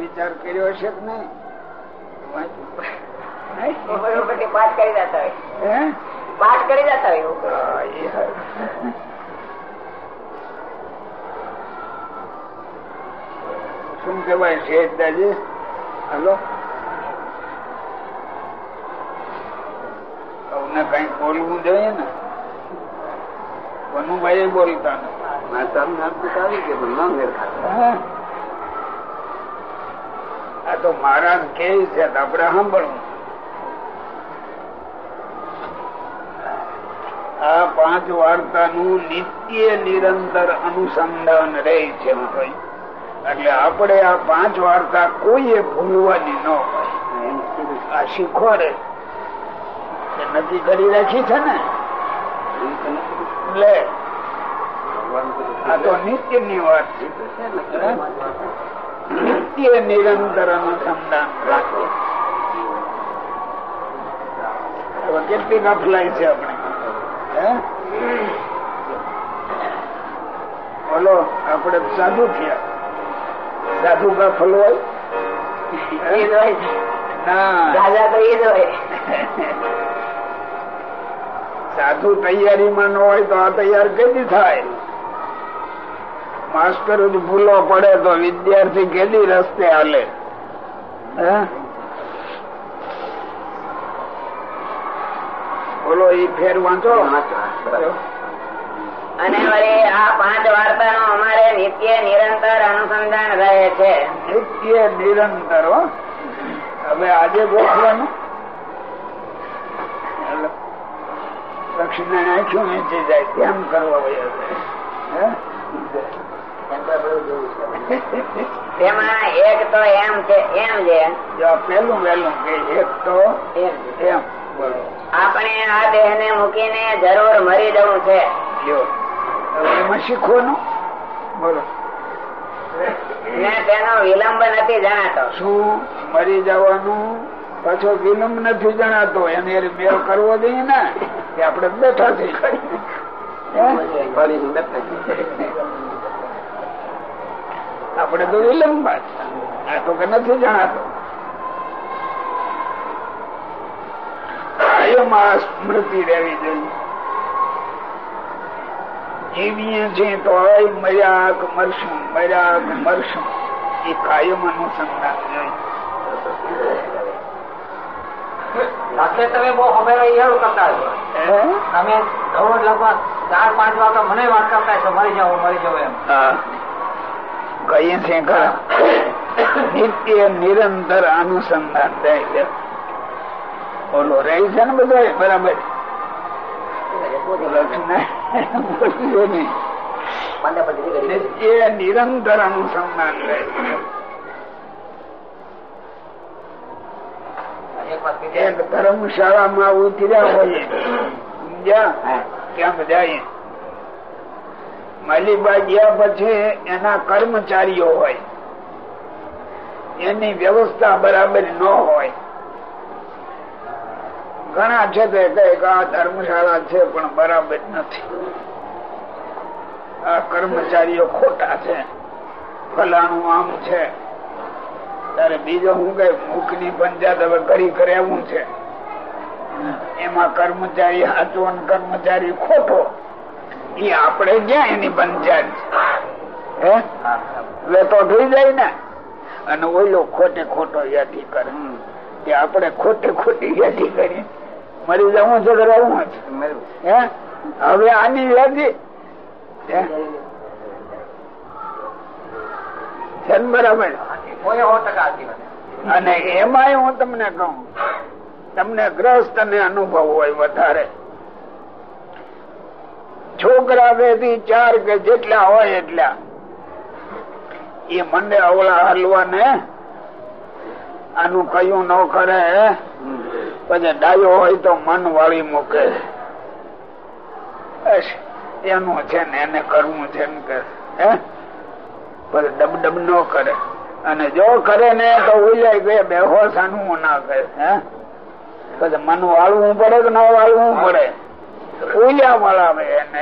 વિચાર કર્યો હશે કે નહીં? પાઠ કરી જતા હોય પાઠ કરી જતા હોય હા, એ હારું. શું કેવાય શેઠ દાદી? હલો? તમને કઈ બોલવું જોઈએ ને? વનુભાઈ બોલતા નથી હા. આ તો મહારાજ કે આપડે સાંભળવું. આ પાંચ વાર્તા નું નિત્ય નિરંતર અનુસંધાન રહે છે એટલે આપણે આ પાંચ વાર્તા કોઈએ ભૂલવાની ન હોય. આ શીખો રે નક્કી કરી રાખી છે ને? લે. આ તો નિત્યની વાત છે. નિત્ય નિરંતર અનુસંધાન રાખે કેટલી ગફલાઈ છે આપણે બોલો આપણે સાધુ થયા સાધુ ગફલ હોય સાધુ તૈયારીમાં ન હોય તો આ તૈયાર કઈ થાય માસ્ટર જ ભૂલો પડે તો વિદ્યાર્થી કેદી રસ્તે હાલે. બોલો એ ફેર વાંચો અને વળી આ પાંચ વાર્તા નો અમારે નિત્ય નિરંતર અનુસંધાન રહે છે. નિત્ય નિરંતર હવે આજે ગોખવાનું દક્ષિણા નાખ્યું નીચે જાય. તેમ કરવા વયા હે? તેમાં એક તો એમ છે એમ છે. જો પેલું વહેલું કે એક તો એમ. આપણે આ દેહ ને મૂકીને જરૂર મરી જવું છે. એમાં શીખવાનું? બોલો. ને તેનો વિલંબ નથી જણાતો. શું? મરી જવાનું? પાછો વિલંબ નથી જણાતો. એને મેળ કરવો જોઈએ ને? કે આપણે બેઠા થઈ આપણે તો વિલંબ આ તો કે નથી જણાતો. કાયમ સ્મૃતિ રહેવી જોઈએ. જીવીએ છે તો મર્યાક મરશું મર્યાક મરશું એ કાયમ અનુસંધાન જોઈએ તમે બહુ અમે કરતા તમે દરરોજ લગભગ ચાર પાંચ વાગે મને વાત કરતા છો મરી જાવ મરી જાવ એમ. કહીએ છીએ ખરા નિત્ય નિરંતર અનુસંધાન થાય છે બોલો રહી છે ને બધા બરાબર. નિત્ય નિરંતર અનુસંધાન છે. એક એક ધર્મશાળામાં ઉતર્યા હોય ક્યાંક જાય માલીબા ગયા પછી એના કર્મચારીઓ હોય. એની વ્યવસ્થા બરાબર ન હોય. ઘણા છે તે કહે આ ધર્મશાળા છે, પણ બરાબર નથી. આ કર્મચારીઓ ખોટા છે. ફલાણું આમ છે. ત્યારે બીજો હું કઈ મુખની પંચાયત હવે કરી કરાવવું છે. એમાં કર્મચારી સાચો કર્મચારી ખોટો. એ આપણે જ્યાં એની પંચાયત? હે? એટલે તો થઈ જાય ને. અને ઓલો ખોટે ખોટો યાદી કરે. કે આપણે ખોટે ખોટી યાદી કરી. મરી જવું છે રહેવું છે હે? હવે આની યાદી. બરાબર. અને એમાંય હું તમને કહું તમને ગ્રસ્ત ને અનુભવ હોય વધારે. છોકરા બેથી ચાર કે જેટલા હોય એટલા. એ મને અવળા હલવા ને આનું કયું ન કરે. પછી ડાયો હોય તો મન વાળી મૂકે એનું છે ને એને કરવું છે ને કે પછી ડબ ડબ ન કરે. અને જો કરે ને તો ઉલાય ગયે બેહોશ આનું ના કરે, હે? પછી મન વાળવું પડે કે ન વાળવું પડે? ઉલ્યા મળાવે એને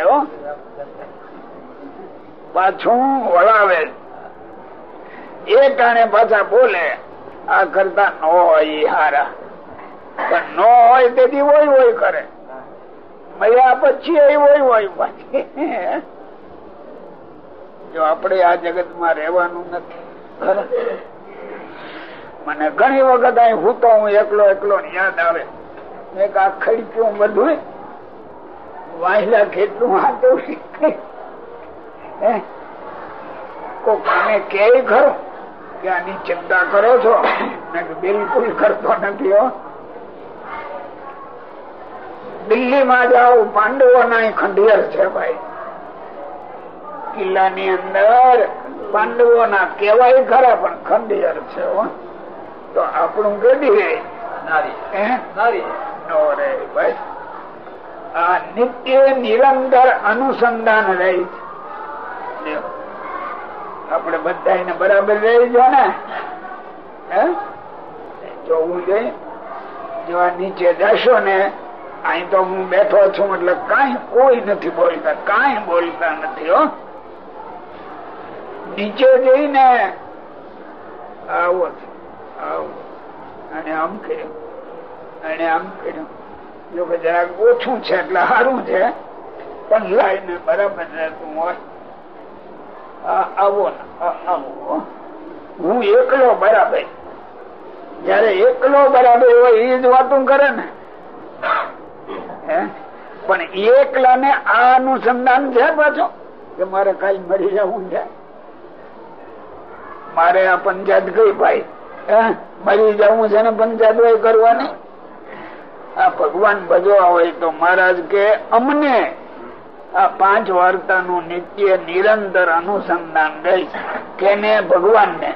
પાછું વળાવે. એ ટાણે પાછા બોલે, આ કરતા ન હોય હારા. પણ ન હોય તેથી હોય હોય કરે. મર્યા પછી હોય હોય પાછી. જો આપણે આ જગતમાં રહેવાનું નથી? મને ઘણી વખત અહીં હું તો હું એકલો એકલો યાદ આવે. એક આ ખડક્યું બધું વાહિલા કેટલું હાથું કોક મને કે ખરો કે આની ચિંતા કરો છો. બિલકુલ કરતો નથી હો. દિલ્હીમાં જાઓ પાંડવો ના ખંડિયર છે ભાઈ. કિલ્લાની અંદર પાંડવો ના કેવાય ખરા પણ ખંડિયર છે હો. તો આપણું ગઢી રે નારી. હે? નારી. નો રે ભાઈ. આ નિત્ય નિરંતર અનુસંધાન રહી છે. આપણે બધા બરાબર રહી જો ને જોવું જોઈએ જો આ નીચે જશો ને, અહીં તો હું બેઠો છું એટલે કઈ કોઈ નથી બોલતા, કઈ બોલતા નથી, હો. નીચે જઈને આવો આવો અને આમ કર્યું, અને આમ કર્યું. જો કે જરાક ઓછું છે એટલે સારું છે. પણ લાઈને બરાબર રહેતું હોય. આવો ને આવો હું. એકલો બરાબર. જયારે એકલો બરાબર હોય એ જ વાતું કરે ને? પણ એકલા ને આ અનુસંધાન છે પાછો? કે મારે કાલ મરી જવું છે? મારે આ પંચાયત ગઈ ભાઈ? મરી જવું છે ને પંચાયત કરવાની? આ ભગવાન ભજવા હોય તો મહારાજ કે અમને આ પાંચ વાર્તા નું નિત્ય નિરંતર અનુસંધાન રહી કેને ભગવાન ને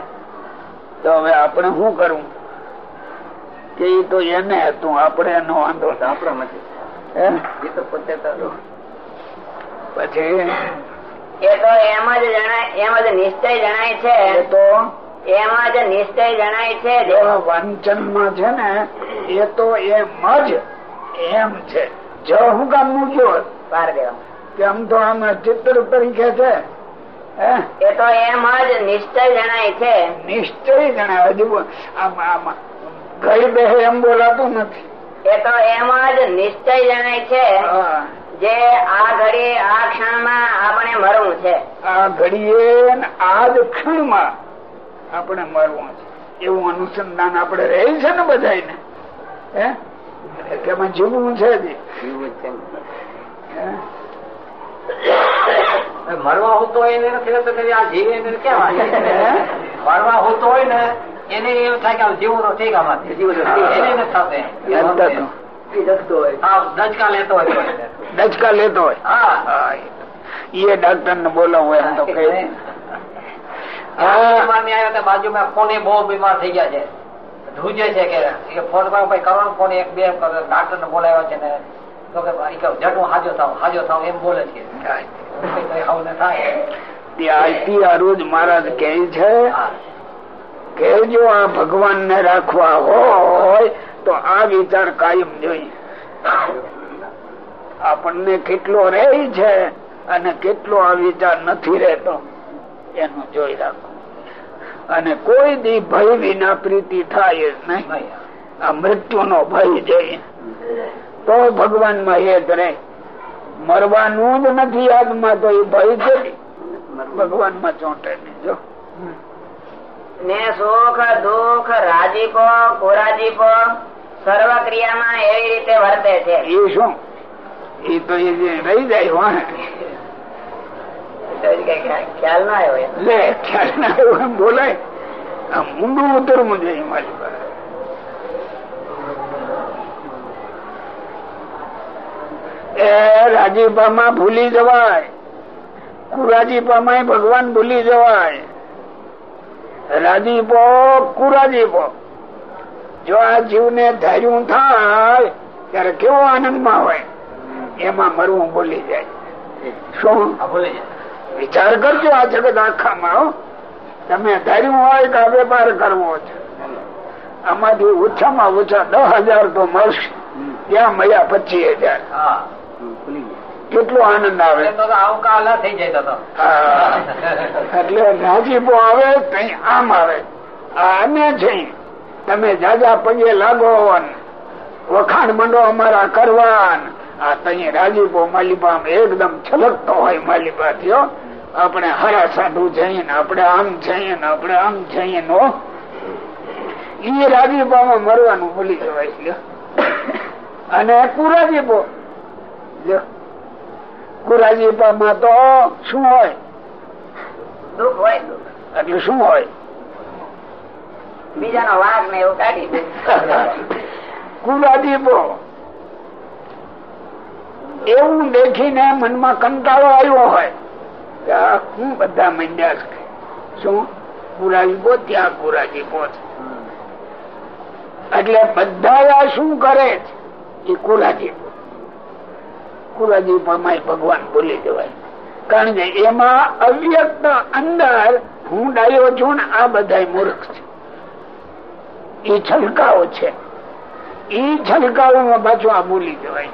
તો હવે આપણે શું કરવું? કે એ તો એને હતું આપણે એનો વાંધો નથી. એ તો પોતે પછી? એ તો એમ જ જણાય એમ જ નિશ્ચય જણાય છે. તો એમ જ નિશ્ચય જણાય છે વંચનમાં છે ને એ તો એમ જ એમ છે. જો હું કામ મૂક્યો પાર દેવા. કે તો આમ ચિત્ર તરીકે છે એ તો એમ જ નિશ્ચય જણાય છે. નિશ્ચય જણાય હજુ બો- ઘડી બેસે એમ બોલાતું નથી. એ તો એમ જ નિશ્ચય જણાય છે જે આ ઘડી આ ક્ષણમાં આપણે મરવું છે. આ ઘડીએ આ જ ક્ષણમાં આપણે મરવું છે. એવું અનુસંધાન આપણે રહે છે ને બધાને હે? કે જીવવું છે. મરવા હોતો હોય એને નથી રહેતો આ જીવે એને કેવા? મરવા હોતો હોય ને એને એવું થાય કે આ જીવો તો ઠીક આમાંથી. એને નથી થતું. થતું. દચકા લેતો હોય. ડચકા લેતો હોય. હા. હા, એ ડાક્ટર ને બોલાવું એમ તો કઈ ને આવ્યા બાજુમાં કોને બહુ બીમાર થઈ ગયા છે. ધ્રુજે છે કે ફોન કરો ભાઈ કરો ફોન એક બે ડાક્ટર ને બોલાવ્યા છે ને તો કે જટ હું હાજો થાવ હાજો થાવ એમ બોલે છે. ત્યારથી આ રોજ મહારાજ કે છે કે જો આ ભગવાન ને રાખવા હોય તો આ વિચાર કાયમ જોઈએ આપણને કેટલો રહે છે અને કેટલો આ વિચાર નથી રહેતો. એનું જોઈ રાખો. અને કોઈ દી ભય વિના પ્રીતિ થાય જ નહીં. આ મૃત્યુ નો ભય જોઈએ તો ભગવાનમાં હેત રે મરવાનું જ નથી યાદમાં તો એ ભય છે. ભગવાનમાં ચોંટે ને જો. ને સુખ દુઃખ રાજીપો કુરાજીપો સર્વ ક્રિયામાં એવી રીતે વર્તે છે. એ શું? એ તો એ રહી જાય ખ્યાલ- ના આવ્યો લે ખ્યાલ ના આવ્યો એમ બોલાય આ મૂંડું ઉતરવું જોઈએ મારી પાસે. એ રાજીપામાં ભૂલી જવાય. કુરાજીપામાં ભગવાન ભૂલી જવાય. રાજીપો કુરાજીપો. જો આ જીવને ધાર્યું થાય ત્યારે કેવો આનંદમાં હોય. એમાં મરવું ભૂલી જાય. શું? ભૂલી જાય. વિચાર કરજો આ જગત આખામાં તમે ધાર્યું હોય કે વેપાર કરવો છે. આમાંથી ઓછામાં ઓછા દસ હજાર તો મળશે. ત્યાં મળ્યા પચીસ હજાર. કેટલો આનંદ આવે. એટલે રાજીપો આવે કઈ આમ આવે. આને છે તમે જાજા પગે લાગો વખાણ મંડો અમારા કરવા આ તઈ રાજીપો માલિપા એકદમ છલકતો હોય માલિપા થયો આપણે હરા સાધુ જઈએ ને આપણે આમ જઈએ ને આપણે આમ જઈએ નો એ રાજીપામાં મરવાનું ભૂલી જવાય અને કુરાજીપો. કુરાજીપામાં તો શું હોય? દુઃખ હોય. એટલે શું હોય? બીજાનો વાઘ ને એવું કાઢી દે. કુરાજીપો. એવું દેખીને મનમાં કંટાળો આવ્યો હોય. હું બધા મંડ્યા છે. શું? કુરાદીપો ત્યાં છે. એટલે બધા શું કરે છે? એ કુરાદીપો કુરાદીપોમાં ભગવાન ભૂલી જવાય કારણ કે એમાં અવ્યક્ત અંદર હું ડાયો છું ને આ બધા મૂર્ખ છે. એ છલકાઓ છે. એ છલકાઓમાં પાછું આ બોલી જવાય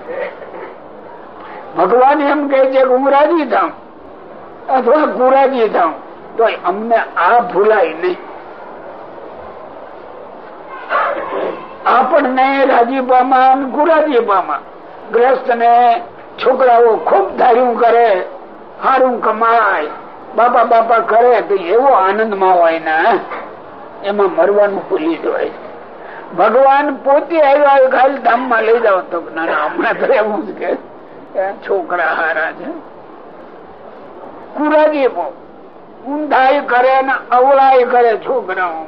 ભગવાન એમ કહે છે કે હું રાજી થાઉં. અથવા ગુરાજી થાઉં તો અમને આ ભૂલાય નહીં. આપણને રાજીપામાં ગુરાજીપામાં ગ્રસ્ત ને છોકરાઓ ખૂબ ધાર્યું કરે સારું કમાય, બાપા બાપા કરે, તો એવો આનંદમાં હોય ને, એમાં મરવાનું ભૂલી જવાય. ભગવાન પોતે આવ્યા ખાલી ધામમાં લઈ જાવ તો. ના હમણાં તો એવું જ કે છોકરા હારા છે. કુરાજી ઊંધાઈ કરે ને અવળાઈ કરે છોકરાઓ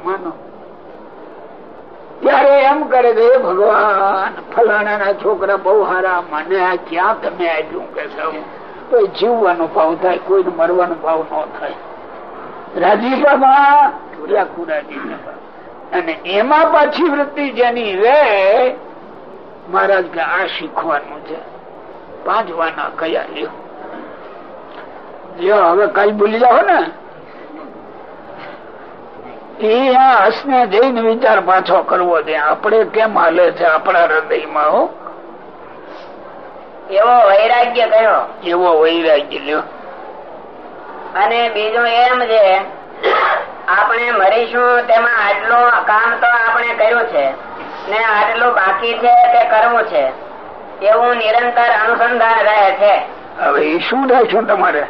ત્યારે એમ કરે કે ભગવાન ફલાણા ના છોકરા બહુ હારા, મને ક્યાં તમે આપ્યું કે સૌ જીવવાનો ભાવ થાય, કોઈને મરવાનો ભાવ ન થાય. રાજીપામાં યા કુરાજીપામાં અને એમાં પાછી વૃત્તિ જેની રે, મહારાજ કે આ શીખવાનું છે. પાંચ વાના કયા લ્યો? લ્યો હવે કઈ ભૂલી જાઓ ને એ આ હસને જઈને વિચાર પાછો કરવો છે. આપણે કેમ હાલે છે આપણા હૃદયમાં હો? એવો વૈરાગ્ય કયો એવો વૈરાગ્ય લ્યો. અને બીજું એમ છે આપણે મરીશું તેમાં આટલું કામ તો આપણે કર્યું છે. ને આટલું બાકી છે તે કરવું છે. એવું નિરંતર અનુસંધાન રહે છે. હવે શું રાખ્યું તમારે?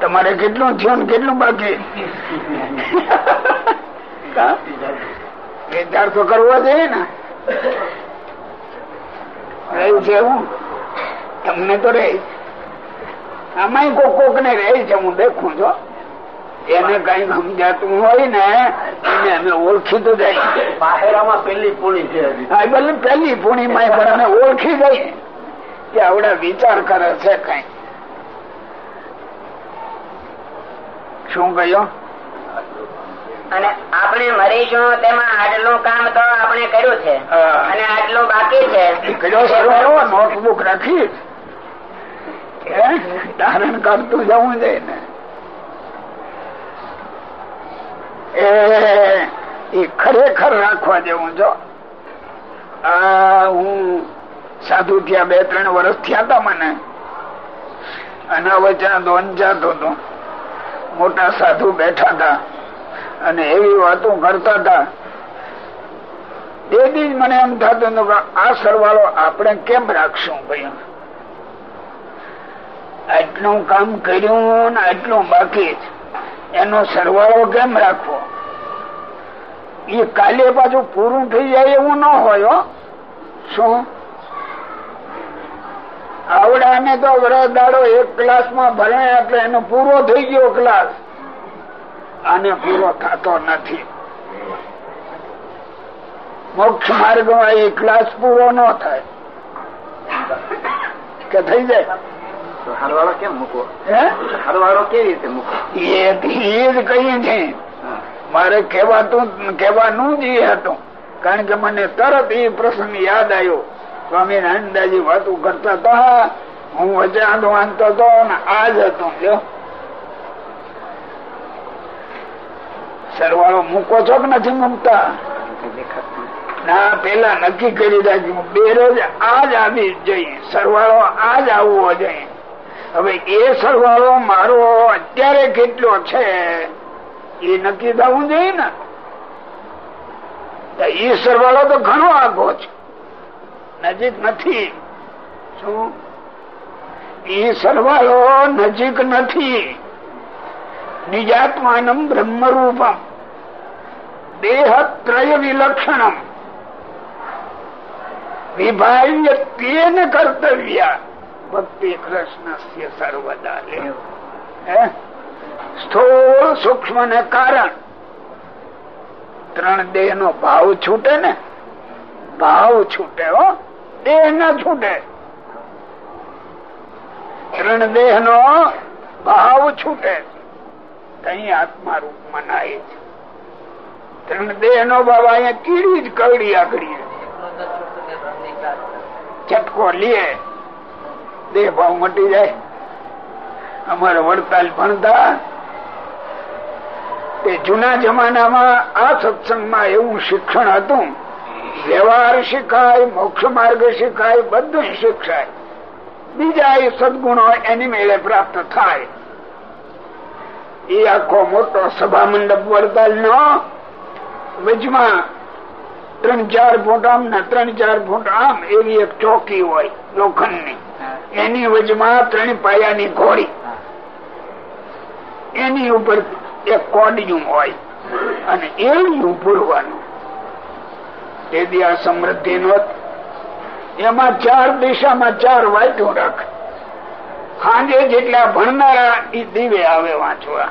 તમારે કેટલું થયું ને કેટલું બાકી? વિચાર તો કરવો જોઈએ ને. રહ્યું છે એવું? તમને તો રહે. આમાં કોક કોક ને રહે છે હું દેખું છો. એને કઈ સમજાતું હોય ને એને અમે ઓળખી તો જાય. બાહેરામાં પેલી છે. પૂણી માં પેલી પણ અમે ઓળખી જાય કે આવડા વિચાર કરે છે કઈ. શું કહ્યું? અને આપણે મરીશું તેમાં આટલું કામ તો આપણે કર્યું છે. અને આટલું બાકી છે. નોટબુક રાખી. ધારણ કરતું જવું છે ને એ ખરેખર રાખવા જેવું છો? આ હું સાધુ થયા બે ત્રણ વર્ષ થયા હતા મને. અને હવે ત્યાં દોન જાતો હતો મોટા સાધુ બેઠા હતા અને એવી વાતો કરતા હતા. તેથી જ મને એમ થતું કે આ સરવાળો આપણે કેમ રાખશું ભાઈ? આટલું કામ કર્યું ને આટલું બાકી એનો સરવાળો કેમ રાખવો? એ કાલે પાછું પૂરું થઈ જાય એવું ન હોય. શું? આવડાને તો વરદાડો એક ક્લાસમાં ભણે એટલે એનો પૂરો થઈ ગયો ક્લાસ. આને પૂરો થતો નથી. મોક્ષ માર્ગમાં એ ક્લાસ પૂરો ન થાય. કે થઈ જાય? હરવાળો કેમ મૂકો હે? હરવાળો કેવી રીતે મૂકવો? એ જ કહીએ છે મારે કહેવાતું કહેવાનું જ એ હતું. કારણ કે મને તરત એ પ્રસંગ યાદ આવ્યો. સ્વામી નાનંદાજી વાતો કરતા હતા, હું વચાંત વાંચતો હતો ને આ જ હતો સરવાળો મૂકો છો કે નથી મૂકતા? ના, પેલા નક્કી કરી રાખ્યું બેરોજ આજ આ જ જોઈએ. સરવાળો આજ આવવો જોઈએ. હવે એ સરવાળો મારો અત્યારે કેટલો છે, એ નક્કી થવું જોઈએ ને? એ સરવાળો તો ઘણો આગો છે. નજીક નથી. શું? એ સરવાળો નજીક નથી. નિજાત્માનમ બ્રહ્મરૂપમ. દેહ ત્રય વિલક્ષણમ. વિભાવ્ય તેન કર્તવ્ય. ભક્તિ કૃષ્ણ સર્વદા હે? સ્થૂળ સૂક્ષ્મ ને કારણ. ત્રણ દેહ નો ભાવ છૂટે ને ભાવ છૂટે, હો. દેહ ના છૂટે. ત્રણ દેહ નો ભાવ છૂટે. કઈ આત્મા રૂપ મનાય છે. ત્રણ દેહ નો ભાવ અહીંયા કીડી જ કરડી આગળી ચટકો લે. દેહ ભાવ મટી જાય. અમારે વડતાલ ભણતા. તે જૂના જમાનામાં આ સત્સંગમાં એવું શિક્ષણ હતું વ્યવહાર શીખાય મોક્ષ માર્ગ શીખાય બધું શીખાય. બીજા એ સદગુણો એની મેળે પ્રાપ્ત થાય. એ આખો મોટો સભા મંડપ વડતાલ નો વચમાં ત્રણ ચાર ફૂટ આમ ને ત્રણ ચાર ફૂટ આમ એવી એક ચોકી હોય લોખંડની. એની વચમાં ત્રણ પાયાની ઘોડી. એની ઉપર એક કોડિયું હોય. અને એવું પૂરવાનું તેથી આ સમૃદ્ધિ એમાં ચાર દિશામાં ચાર વાંચું રાખ. સાંજે જેટલા ભણનારા એ દીવે આવે વાંચવા.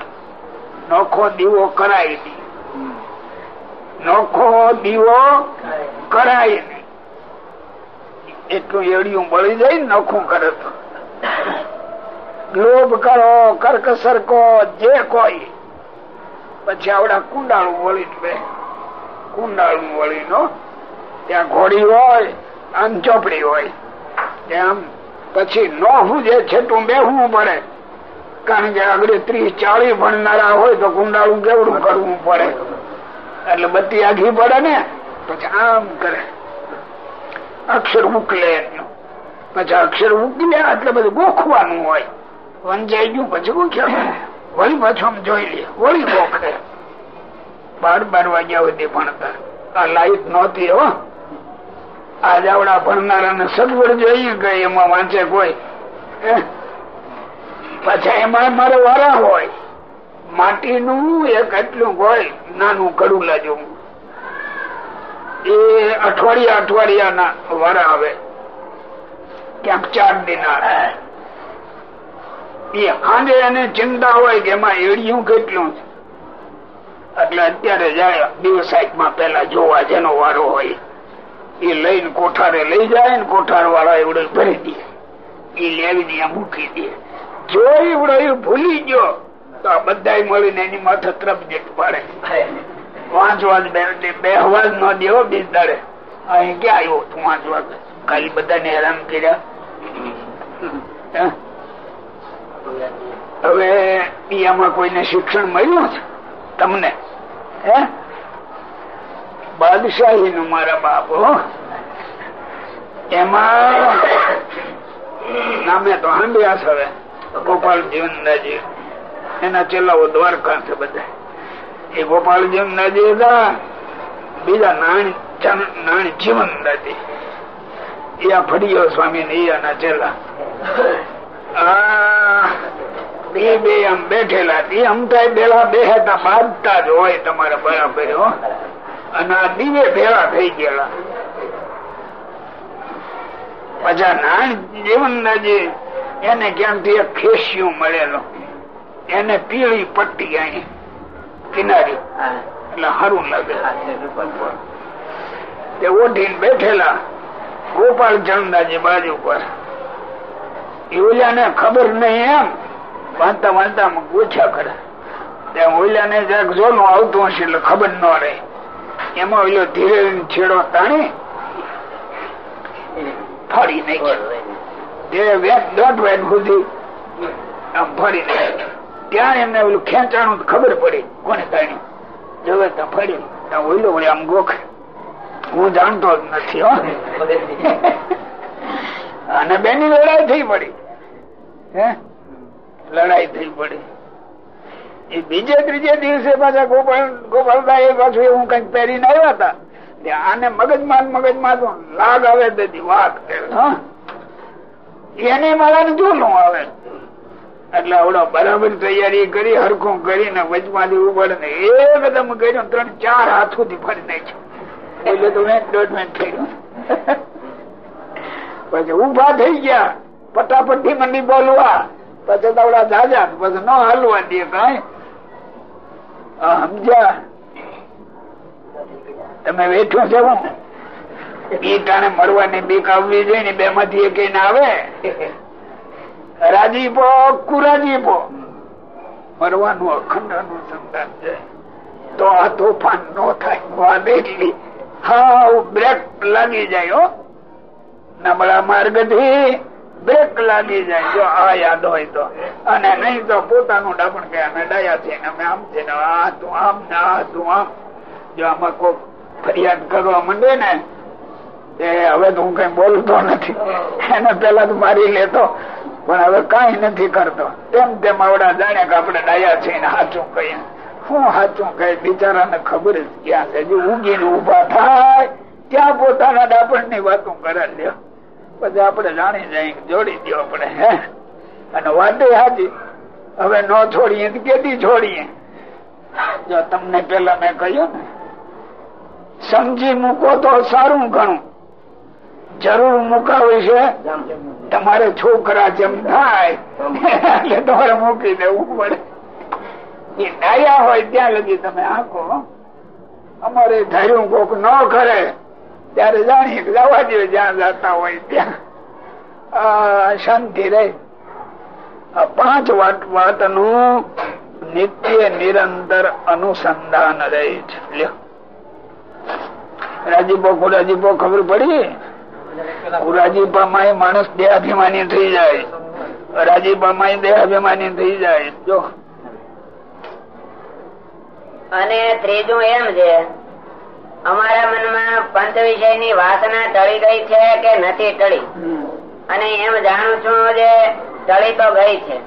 નોખો દીવો કરાય નહીં. નોખો દીવો કરાય નહીં. એટલું એડિયું બળી જાય નોખું કરે તો. લોભ કરો, કરકસર કો, જે કોઈ. પછી આવડા કુંડાળું વળી બે. કુંડાળું વળી નો ત્યાં ઘોડી હોય, આમ ચોપડી હોય. એમ પછી નોહું જે છેટું બેહવું પડે. કારણ કે આગળ ત્રીસ ચાલીસ ભણનારા હોય તો કુંડાળું કેવડું કરવું પડે? એટલે બત્તી આઘી પડે ને, પછી આમ કરે. અક્ષર ઉકલે એનું. પછી અક્ષર ઉકલે એટલે બધું ગોખવાનું હોય. વંચાઈ ગયું, પછી ગોખ્યા. વળી પાછો આમ જોઈ લે, વળી ગોખે. બાર બાર વાગ્યા સુધી ભણતા. આ લાઈટ નહોતી હો. આ જાવડા ભણનારા સગવડ જોઈએ કે એમાં વાંચે કોઈ. પાછા એમાં મારે વારા હોય. માટીનું એક એટલું હોય નાનું કડુલા જેવું. એ અઠવાડિયા અઠવાડિયા ના વારા આવે. ક્યાંક ચાર દિના એ હાંજે એને ચિંતા હોય કે એમાં એડિયું કેટલું છે? એટલે અત્યારે જાય દિવસાઈકમાં પેલા જોવા જેનો વારો હોય. એ લઈને કોઠારે લઈ જાય ને કોઠાર વાળા એવડે ભરી દે. એ લેવી ને મૂકી દે. જો એવડે ભૂલી ગયો તો આ બધા મળીને એની માથે ત્રપજેટ પાડે. વાંચવા બેહવા જ ન દેવો બીજ દાડે. અહીં ક્યાં આવ્યો તું વાંચવા ખાલી બધાને હેરાન કર્યા. હવે એમાં કોઈને શિક્ષણ મળ્યું છે? તમને? હે? બાદશાહી નું મારા બાપો એમાં નામે તો હાંડિયા હવે, ગોપાલ જીવનદાજી એના ચેલાઓ દ્વારકા છે બધા. એ ગોપાલ જીવનદાજી હતા, બીજા નાણી જીવનદાજી એ આ ફળિયો સ્વામી ને એના ચેલા. બે બે આમ બેઠેલા, એ અમતા બેલા બેહતા બાંધતા જ હોય તમારે બરાબર અને આ દીવે ભેળા થઈ ગયેલા. પાછા નાન જીવનના જે એને ક્યાંથી એક ખેસ્યું મળેલો. એને પીળી પટ્ટી અહીં કિનારી. એટલે સારું લાગે. તે ઓઢીને બેઠેલા ગોપાલ ચંદાજી બાજુ પર. ઓલિયાને ખબર નહીં એમ. વાંચતા વાંચતા પૂછ્યા કરે. ત્યાં ઓલિયાને જરાક જોનું આવતું હશે એટલે ખબર ન રહે. એમાં ઓલો ધીરે છેડો તાણે ફરી નાખ્યો. દોઢ વેટ સુધી આમ ફાડી નાખ્યો. ત્યાં એમને ઓલું ખેંચાણું ખબર પડી કોને તાણી જોવે તો ફરી. ઓઈલો વળી આમ ગોખે. હું જાણતો જ નથી હો. અને બેની લડાઈ થઈ પડી. હે? લડાઈ થઈ પડી. એ બીજે ત્રીજે દિવસે પાછા ગોપાલ ગોપાલભાઈ પાછું એવું કંઈક પહેરીને આવ્યા હતા. આને મગજમાં મગજમાં લાગ આવે બધી વાત એને મારા જોલું આવે. એટલે આવડો બરાબર તૈયારી કરી હરખું કરીને વચમાંથી ઊભા ને એકદમ કર્યું ત્રણ ચાર હાથોથી ફરી નાખ્યું. એટલે તો મેં દોઢ મિનિટ કર્યું પછી ઊભા થઈ ગયા. પટાપટી મંડી બોલવા. પછી તવડા જાજા પછી ન હાલવા દે કઈ. સમજ્યા? તમે વેઠો છે ઈ ટાણે મરવાની બીક આવવી જોઈએ ને બે માંથી એક આવે. રાજીપો કુરાજીપો મરવાનું અખંડ અનુસંધાન છે. તો આ તોફાન નો થાય એટલી હા બ્રેક લાગી જાય નબળા માર્ગથી બ્રેક લાગી જાય, જો આ યાદ હોય તો. અને નહીં તો પોતાનું ડાપણ કે અમે ડાયા છે અમે આમ છે આ તું આમ ને આ તું આમ. જો આમાં કોઈ ફરિયાદ કરવા માંડે ને, એ હવે તો હું કઈ બોલતો નથી. એને પેલા તો મારી લેતો, પણ હવે કઈ નથી કરતો. તેમ તેમ આવડા જાણે કે આપણે ડાયા છે ને સાચું કહીએ. શું સાચું કહે બિચારાને ખબર જ ક્યાં છે? જો ઊંઘીને ઊભા થાય, ત્યાં પોતાના ડાપણની વાતો કરે લ્યો પછી આપડે જાણી જાય જોડી દો આપડે અને વાતે હાજી હવે ન છોડીએ કેદી છોડીએ? જો તમને પેલા મેં કહ્યું ને સમજી મૂકો તો સારું ઘણું જરૂર મુકાવી છે તમારે છોકરા જેમ થાય એટલે તમારે મૂકી દેવું પડે. એ ડાયા હોય ત્યાં લગી તમે આંકો. અમારે ધાર્યું કોક ન કરે. ત્યારે જાણીએ જવા દે જ્યાં જતા હોય ત્યાં. શાંતિ રહે. પાંચ વાતનું નિત્ય નિરંતર અનુસંધાન રહે છે. રાજીપો ખુરાજીપો ખબર પડી? રાજીપામાં માણસ દેહાભિમાની થઈ જાય. રાજીપામાં દેહાભિમાની થઈ જાય. જો. અને ત્રીજું એમ છે અમારા મનમાં પંચ વિષયની વાસના ટળી ગઈ છે કે નથી ટળી? અને એમ જાણું છું જે ટળી તો ગઈ છે.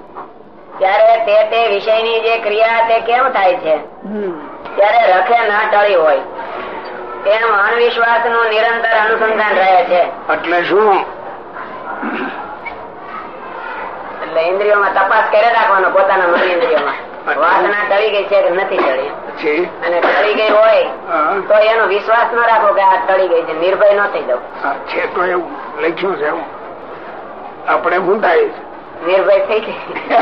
ત્યારે તે તે વિષયની જે ક્રિયા તે કેમ થાય છે? ત્યારે રખે ના ટળી હોય. એમ અણવિશ્વાસનું નિરંતર અનુસંધાન રહે છે. એટલે શું? એટલે ઇન્દ્રિયોમાં તપાસ કરે રાખવાનો પોતાના મન ઇન્દ્રિયોમાં. વાસના ટળી ગઈ છે કે નથી ટળી? છે. અને ટળી ગઈ હોય તો એનો વિશ્વાસ ન રાખો કે આ ટળી ગઈ છે. નિર્ભય ન થઈ જવું છે તો એવું. લખ્યું છે એવું. આપણે હું થાય નિર્ભય થઈ ગઈ.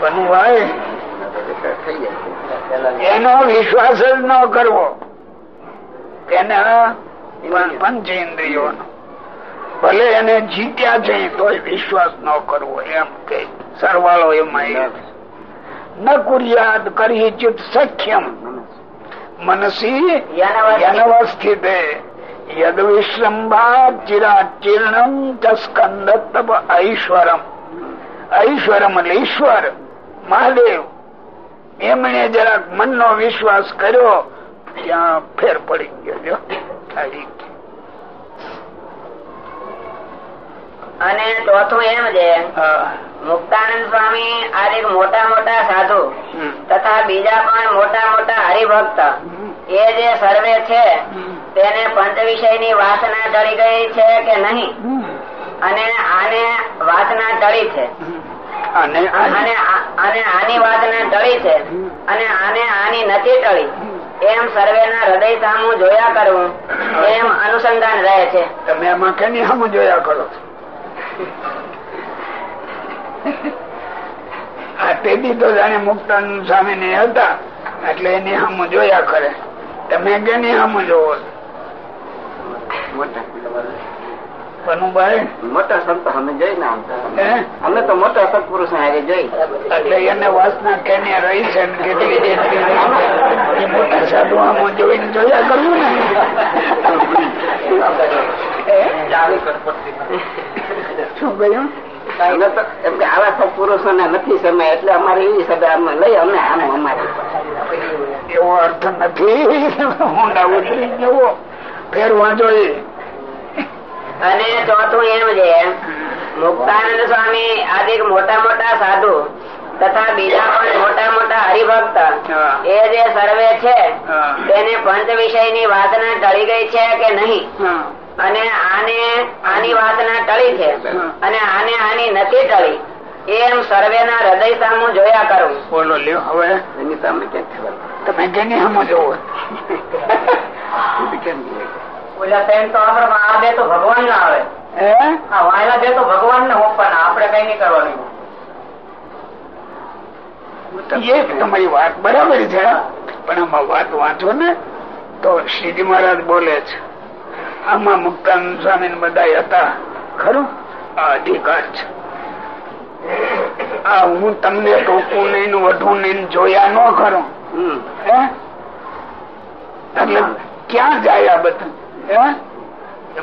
બનવું હોય એનો વિશ્વાસ જ ન કરવો. એના પંચ ઇન્દ્રિયો ભલે એને જીત્યા છે તોય વિશ્વાસ ન કરવો એમ કે સરવાળો એમાં. ન કુર્યાદ કરી ચિત સખ્યમ મનસી યનવસ્થિત યદ વિશ્રંભા ચિરાચીર્ણમ ચસ્કંદ તપ ઐશ્વરમ ઐશ્વરમ એટલે ઈશ્વર મહાદેવ એમણે જરાક મનનો વિશ્વાસ કર્યો ત્યાં ફેર પડી ગયો જો આ રીતે. અને ચોથું એમ છે મુક્તાનંદ સ્વામી આદિ મોટા મોટા સાધુ તથા બીજા પણ મોટા મોટા હરિભક્ત. એ જે સર્વે છે તેને પંચ વિષયની વાસના ટળી ગઈ છે કે નહીં? અને આને વાસના ટળી છે. અને આની વાસના ટળી છે. અને આને આની નથી ટળી એમ સર્વેના હૃદય સામું જોયા કરવું એમ અનુસંધાન રહે છે. તમે એમાં કેની હમ જોયા કરો છો? આ તેથી તો જાણે મુક્તાનંદ સ્વામી ને હતા એટલે એની હમ જોયા કરે. તમે કેની હમ જોવો મોટા. સંત અમે જોઈ ને આમ અમે તો મોટા સત્પુરુષ હારે જોઈ. એટલે એને વાસના કેને રહી છે કેટલી મોટા સાધુ આમ જોઈને જોયા કર્યું ને? શું કહ્યું? એમ કે આવા સત્પુરુષો ને નથી સમય એટલે અમારે એવી સદા લઈ અમે આમ અમારે. એવો અર્થ નથી. ઊંડા ઉતરી જવો. ફેરવા જોઈએ અને ચોથું એમ છે મુક્તાનંદ સ્વામી આદિક મોટા મોટા સાધુ તથા બીજા પણ મોટા મોટા હરિભક્ત. એ જે સર્વે છે તેને પંચ વિષયની વાસના ટળી ગઈ છે કે નહીં. અને આને આની વાસના ટળી છે. અને આને આની નથી ટળી. એમ સર્વેના હૃદય સામું જોયા કરું. બોલો લ્યો હવે એની સામે ક્યાંક ખબર. તમે જેની સામે જોવો. કેમ ઓલા ત્રણ તો આપણામાં આ બે તો ભગવાન ના આવે. હે? આ વાયલા બે તો ભગવાન ને હોપવાના આપણે કઈ નહીં કરવાનું. તમારી વાત બરાબર છે. પણ આમાં વાત વાંચો ને? તો શ્રીજી મહારાજ બોલે છે. આમાં મુક્તાનંદ સ્વામી બધા હતા. ખરું? આ અધિકાર છે. આ હું તમને ટોકું નહીં વધુ નહીં ને જોયા ન ખરો એટલે ક્યાં જાય આ બધું? હે?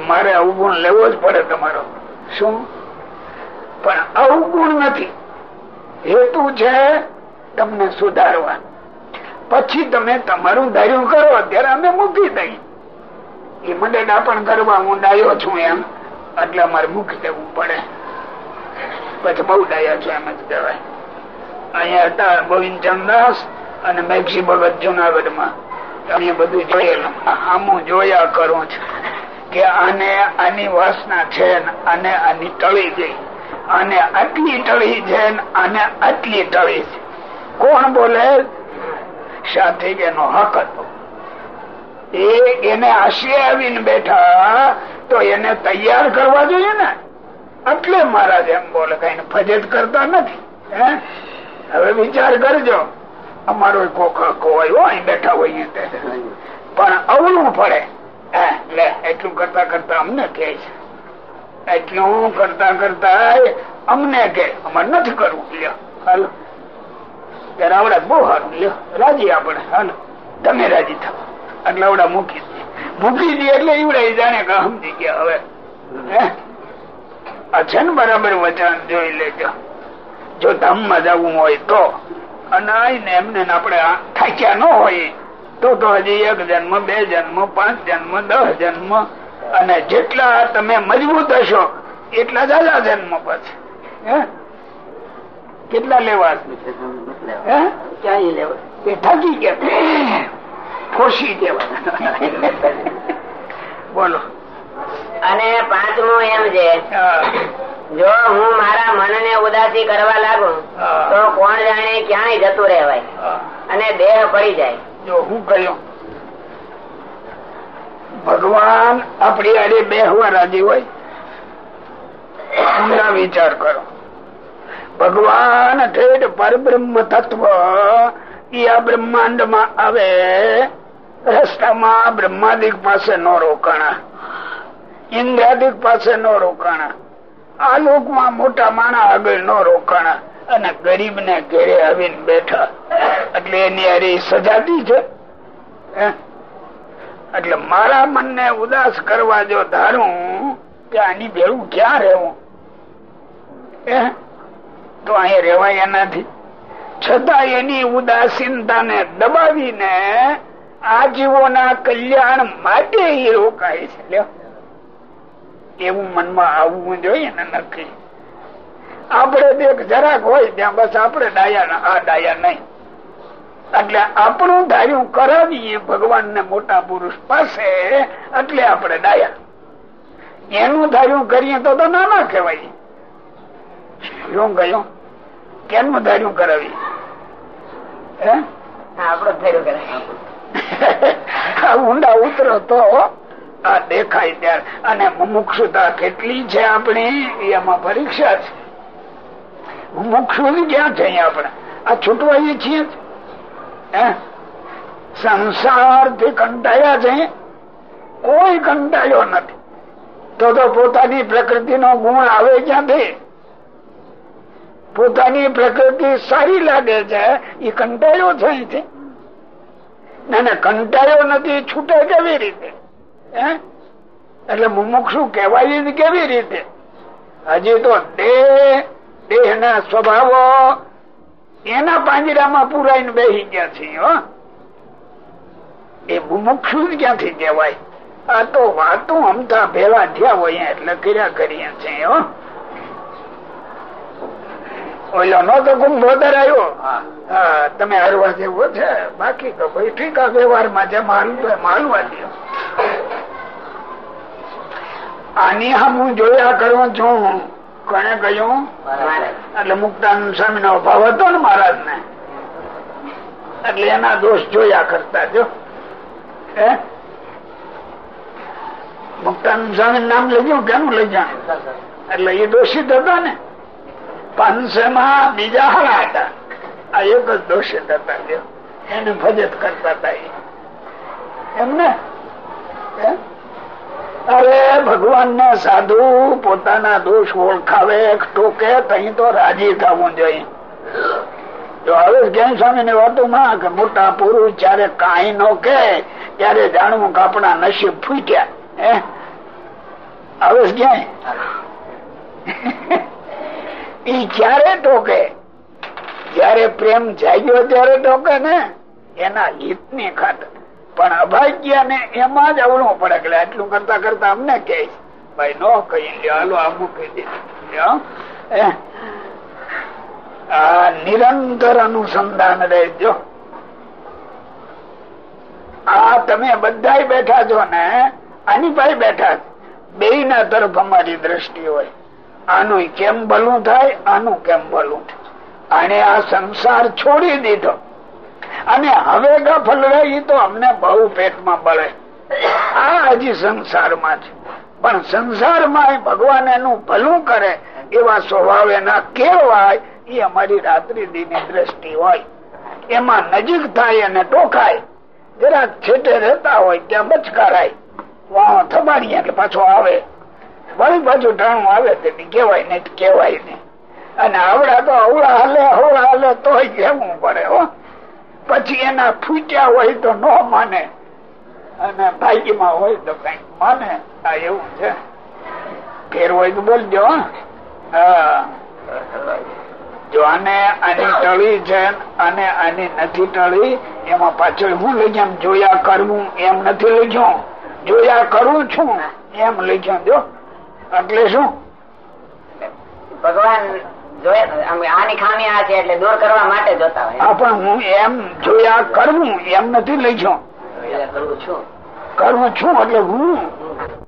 મારે અવગુણ લેવો જ પડે તમારો. શું? પણ અવગુણ નથી. હેતુ છે તમને સુધારવા. પછી તમે તમારું ધાર્યું કરો અત્યારે અમે મૂકી દઈ એ મદદ ડાપણ કરવા હું ડાયો છું એમ. એટલે અમારે મૂકી દેવું પડે. પછી બહુ ડાયા છે એમ જ કહેવાય. અહીંયા હતા ગોવિંદચંદાસ અને મેઘસી ભગત જુનાગઢમાં. તમે બધું જોયેલું. આમું જોયા કરું છું કે આને આની વાસના છે અને આને ટળી ગઈ. આને આટલી ટળી છે અને આટલી ટળી છે. કોણ બોલે? સાથે એનો હક હતો. એ એને આશરે આવીને બેઠા, તો એને તૈયાર કરવા જોઈએ ને. એટલે મહારાજ એમ બોલે, કઈ ફજત કરતા નથી હવે વિચાર કરજો. અમારો હક હોય અહીં બેઠા હોઈએ પણ અવળું પડે. લે, એટલું કરતા કરતા અમને કે છે. એટલું કરતા કરતા અમને કે અમારે નથી કરવું, લ્યો, હાલો. ત્યારે આવડે બહુ સારું, લ્યો, રાજી આપણે, હાલો. તમે રાજી થાવ એટલે આવડા મૂકી મૂકી દે એટલે ઈવડે જાણે કે સમજી ગયા હવે. આ છે ને બરાબર વચન જોઈ લેજો. જો ધામમાં જવું હોય તો. અને એમને આપણે થાક્યા ન હોય તો તો હજી એક જન્મ બે જન્મ પાંચ જન્મ દસ જન્મ. અને જેટલા તમે મજબૂત હશો એટલા જાજા જન્મ પછી. હે? કેટલા લેવા? ક્યાંય લેવા? એ થાકી ગયા. ખોશી દેવા બોલો. અને પાંચમું એમ છે જો હું મારા મનને ઉદાસી કરવા લાગુ તો કોણ જાણે ક્યાંય જતું રહેવાય? અને દેહ પડી જાય. જો હું કહ્યું ભગવાન આપણી આડે બેહવા રાજી હોય ઊંડા વિચાર કરો. ભગવાન ઠેઠ પરબ્રહ્મ તત્વ ઈ આ બ્રહ્માંડમાં આવે રસ્તામાં બ્રહ્માદિક પાસે નો રોકાણા. ઇન્દ્રાદિક પાસે નો રોકાણા. આ લોકમાં મોટા માણા આગળ નો રોકાણા. અને ગરીબ ને ઘેરે આવીને બેઠા. એટલે એની હારી સજાતી છે. એટલે મારા મનને ઉદાસ કરવા જો ધારું, કે આની ભેળું ક્યાં રહેવું? તો અહીંયા રેવાય એનાથી છતાં એની ઉદાસીનતાને દબાવીને આજીવોના કલ્યાણ માટે એ રોકાય છે. એવું મનમાં આવવું જોઈએ ને નક્કી. આપણે દેખ જરાક હોય ત્યાં બસ આપણે ડાયા આ ડાયા નહીં. એટલે આપણું ધાર્યું કરાવીએ ભગવાન ને મોટા પુરુષ પાસે, એટલે આપણે ડાયા. એનું ધાર્યું કરીએ તો તો નાના કહેવાય. શું કહ્યું? કેનું ધાર્યું કરાવી હે? આપણું થયું કરે આ ઊંડા ઉતરો તો આ દેખાય ત્યારે. અને મુમુક્ષુતા કેટલી છે આપણી? એમાં પરીક્ષા છે. મુમુક્ષુ ક્યાં છે આપણે? આ છૂટવાઈએ છીએ સંસારથી કંટાળ્યા છે. કોઈ કંટાળ્યો નથી. તો તો પોતાની પ્રકૃતિ નો ગુણ આવે ક્યાંથી? પોતાની પ્રકૃતિ સારી લાગે છે, એ કંટાળ્યો છે અહીંથી. ના ના કંટાળ્યો નથી, છૂટે કેવી રીતે? એટલે મુમુક્ષુ કહેવાય કેવી રીતે? હજી તો દેહ દેહ ના સ્વભાવો એના પાંજરામાં પુરાઈને બેસી ગયા છે, હો. મુમુક્ષુ ક્યાંથી કહેવાય? આ તો વાતો અમતા ભેગા થયા હોય, એટલે કર્યા કરીએ છીએ ઓલો નો તો હા. હા, તમે હરવા જેવો છે. બાકી તો ભાઈ ઠીક આ વ્યવહારમાં જે માલવું તો એમ દો. આની હા હું જોયા કરું છું. કોને કહ્યું? એટલે મુક્તાનંદ સ્વામી નો ભાવ હતો ને મહારાજ ને એટલે એના દોષ જોયા કરતા જો. મુક્તાનંદ સ્વામી નામ લઈ ગયું કેનું લઈ જાણ એટલે એ દોષિત હતા ને. પાંચસો માં બીજા હા હતા. આ એક જ દોષિત હતા. એને ફજત કરતા હતા એમ એમને અરે ભગવાન ના સાધુ પોતાના દોષ ઓળખાવે ટોકે તહી તો રાજી થવું જોઈએ. જો હવે જ્ઞાન સ્વામી ની વાતોમાં કે મોટા પુરુષ જયારે કાંઈ નો કે ત્યારે જાણવું કે આપણા નસીબ ફૂટ્યા. હે? હવે ક્યાંય? ઈ ક્યારે ટોકે, જયારે પ્રેમ જાગ્યો ત્યારે ટોકે ને, એના હિતની પણ અભાગ્ય ને એમાં જ અવળું પડે એટલે આટલું કરતા કરતા અમને કે ભાઈ, નો કહી લ્યો હાલો, આ મૂકી દીધું આ નિરંતર અનુસંધાન રહેજો. આ તમે બધા બેઠા છો ને, આની પાસે બેઠા બે ના તરફ અમારી દ્રષ્ટિ હોય. આનું કેમ ભલું થાય? આનું કેમ ભલું થાય? અને આ સંસાર છોડી દીધો. અને હવે ગફલ રહી તો અમને બહુ પેટમાં બળે. આ હજી સંસારમાં છે. પણ સંસારમાં ભગવાન એનું ભલું કરે એવા સ્વભાવ એના કેવાય એ અમારી રાત્રિ દીની દ્રષ્ટિ હોય. એમાં નજીક થાય અને ટોકાય જરાક છેટે રહેતા હોય ત્યાં બચકારાય. વાહ, થબાડીએ કે પાછો આવે. વળી બાજુ ટાણું આવે તે કેવાય ને કેવાય ને. અને આવડા તો અવળા હાલે અવળા હાલે તો કહેવું પડે હો. પછી એના ફૂટ્યા હોય તો ન માને. અને ભાગ્યમાં હોય તો કંઈક માને. આ એવું છે. ફેર હોય તો બોલજો જો આને આની ટળી છે અને આની નથી ટળી, એમાં પાછળ હું લઈ જોયા કરવું એમ નથી લખ્યું. જોયા કરું છું એમ લખ્યું જો. એટલે શું? ભગવાન જોયા આની ખામી આ છે એટલે દૂર કરવા માટે જોતા હોય. હા પણ હું એમ જોયા કરવું એમ નથી કરું છું. કરવું છું એટલે હું